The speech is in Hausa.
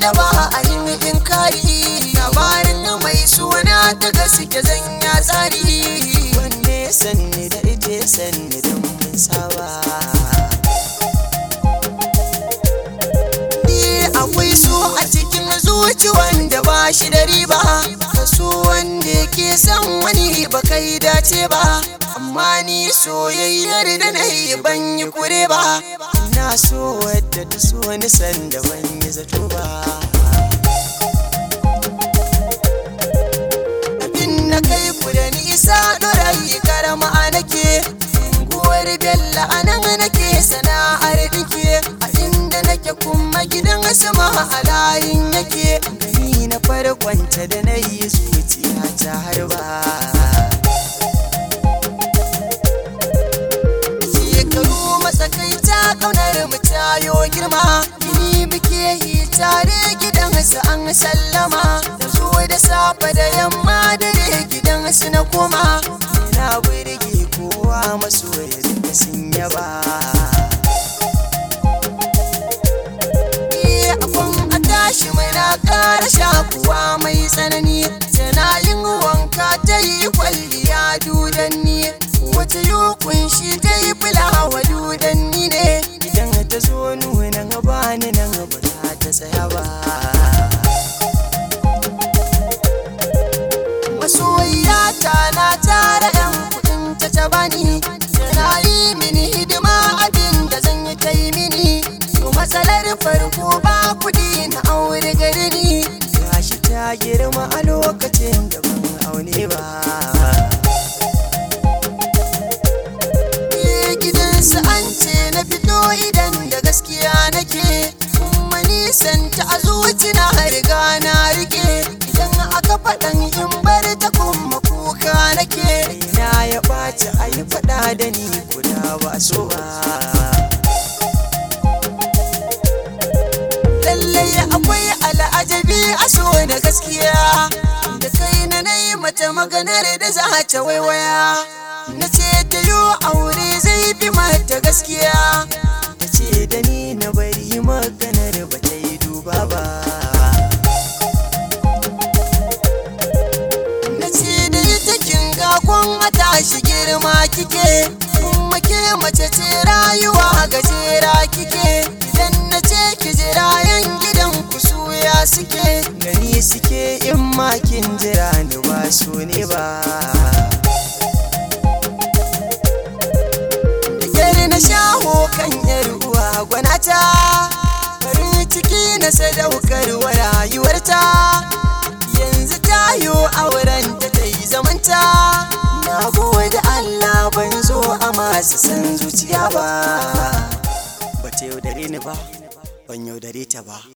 da ba a yin inkari labarin mai suna ta gaske zan ya tsari. Wanne sanni da ije sanni da mun saba. Ni akwai so a cikin zuci wanda ba shi da riba. Kaso wanda ke son wani ba kai dace ba. Amma ni soyayyar da na yi ban yi kure ba. Na so wadda ta so ni sanda ban yi zato ba. Abin na kai ku da nisa ɗorayi karama nake. Unguwar bella a nan nake sana'ar dike a inda nake kuma gidan sama a layin yake. Gani na farkonta da na yi zuciya ta harba mu tayo girma. Ni muke yi tare gidansu an sallama. Da zo da safe da yamma dare gidansu na koma. Na burge kowa masoya duka sun yaba. Tashi muna ƙara shakuwa mai tsanani. Tana yin wanka ta yi kwalliya. Tsaya ba masoyiya ta na tara yan kuɗin ta bani. Tana yi mini hidima abin da zan yi ta yi mini. To matsalar farko ba kuɗi na aure gari ni. Gashi ta girma a lokacin da ban aune ba. Guda ba so ba. Lallai akwai al'ajabi a so da gaskiya. Da kai na na yi mata maganar da za ta waiwaya. Na ce ta yi aure zai fi mata gaskiya. Ta ce da ni na bari maganar ba ta yi duba ba. Na ce da tashi girma kike. Kuma mace ce rayuwa gajera kike. Idan na ce ki jira yan gidan ku suya suke. Gani suke in ma kin jira ni ba su ne ba. Na shaho kan yar uwa gwanata. Farin ciki na sadaukar masu san zuciya ba. Ba ta yaudare ni ba ban yaudare ta ba.